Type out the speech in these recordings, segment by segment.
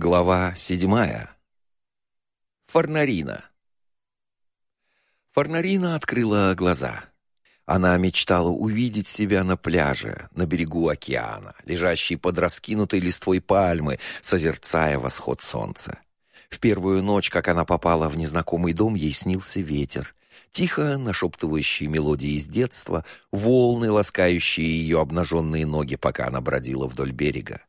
Глава седьмая. Фарнарина. Фарнарина открыла глаза. Она мечтала увидеть себя на пляже, на берегу океана, лежащей под раскинутой листвой пальмы, созерцая восход солнца. В первую ночь, как она попала в незнакомый дом, ей снился ветер, тихо нашептывающие мелодии из детства, волны, ласкающие ее обнаженные ноги, пока она бродила вдоль берега.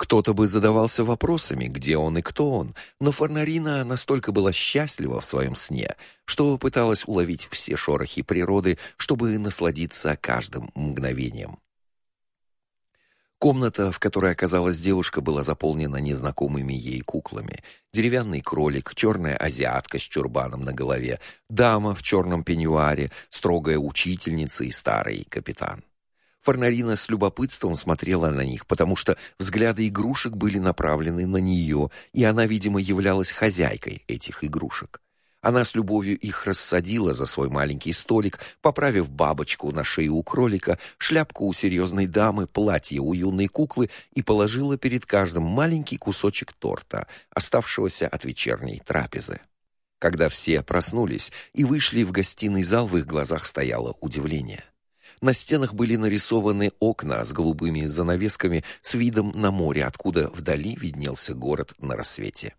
Кто-то бы задавался вопросами, где он и кто он, но Фарнарина настолько была счастлива в своем сне, что пыталась уловить все шорохи природы, чтобы насладиться каждым мгновением. Комната, в которой оказалась девушка, была заполнена незнакомыми ей куклами. Деревянный кролик, черная азиатка с чурбаном на голове, дама в черном пеньюаре, строгая учительница и старый капитан. Фарнарина с любопытством смотрела на них, потому что взгляды игрушек были направлены на нее, и она, видимо, являлась хозяйкой этих игрушек. Она с любовью их рассадила за свой маленький столик, поправив бабочку на шее у кролика, шляпку у серьезной дамы, платье у юной куклы и положила перед каждым маленький кусочек торта, оставшегося от вечерней трапезы. Когда все проснулись и вышли в гостиный зал, в их глазах стояло удивление. На стенах были нарисованы окна с голубыми занавесками с видом на море, откуда вдали виднелся город на рассвете.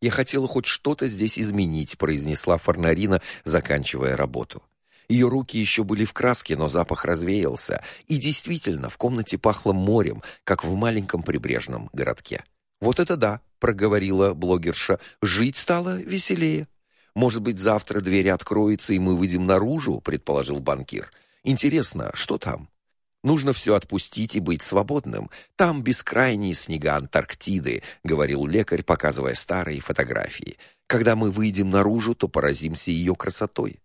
«Я хотела хоть что-то здесь изменить», — произнесла Фарнарина, заканчивая работу. Ее руки еще были в краске, но запах развеялся, и действительно, в комнате пахло морем, как в маленьком прибрежном городке. «Вот это да», — проговорила блогерша, — «жить стало веселее». «Может быть, завтра дверь откроется, и мы выйдем наружу», — предположил банкир. Интересно, что там? Нужно все отпустить и быть свободным. Там бескрайние снега Антарктиды, говорил лекарь, показывая старые фотографии. Когда мы выйдем наружу, то поразимся ее красотой.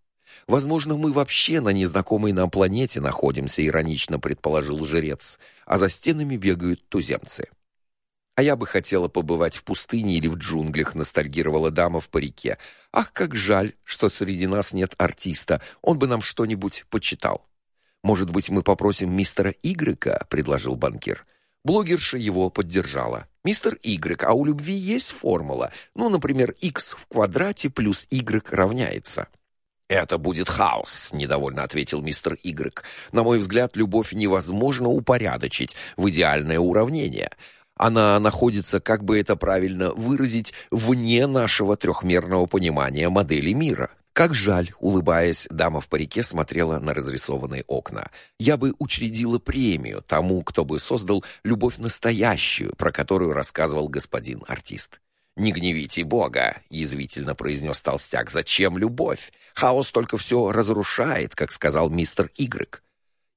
Возможно, мы вообще на незнакомой нам планете находимся, иронично предположил жрец, а за стенами бегают туземцы. А я бы хотела побывать в пустыне или в джунглях, ностальгировала дама в парике. Ах, как жаль, что среди нас нет артиста. Он бы нам что-нибудь почитал. Может быть, мы попросим мистера Игрека, предложил банкир. Блогерша его поддержала. Мистер Игрек, а у любви есть формула. Ну, например, x в квадрате плюс y равняется. Это будет хаос, недовольно ответил мистер Игрек. На мой взгляд, любовь невозможно упорядочить в идеальное уравнение. Она находится, как бы это правильно выразить, вне нашего трехмерного понимания модели мира. Как жаль, улыбаясь, дама в парике смотрела на разрисованные окна. Я бы учредила премию тому, кто бы создал любовь настоящую, про которую рассказывал господин артист. Не гневите Бога, язвительно произнес толстяк. Зачем любовь? Хаос только все разрушает, как сказал мистер Игрек.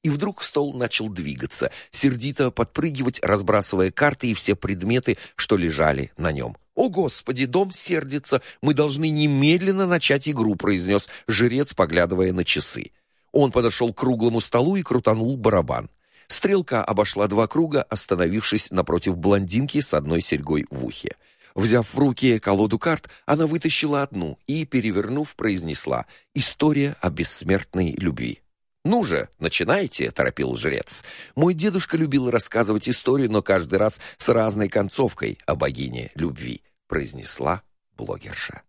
И вдруг стол начал двигаться, сердито подпрыгивать, разбрасывая карты и все предметы, что лежали на нем. «О, Господи, дом сердится! Мы должны немедленно начать игру», — произнес жрец, поглядывая на часы. Он подошел к круглому столу и крутанул барабан. Стрелка обошла два круга, остановившись напротив блондинки с одной серьгой в ухе. Взяв в руки колоду карт, она вытащила одну и, перевернув, произнесла «История о бессмертной любви». «Ну же, начинайте», — торопил жрец. «Мой дедушка любил рассказывать историю, но каждый раз с разной концовкой о богине любви», — произнесла блогерша.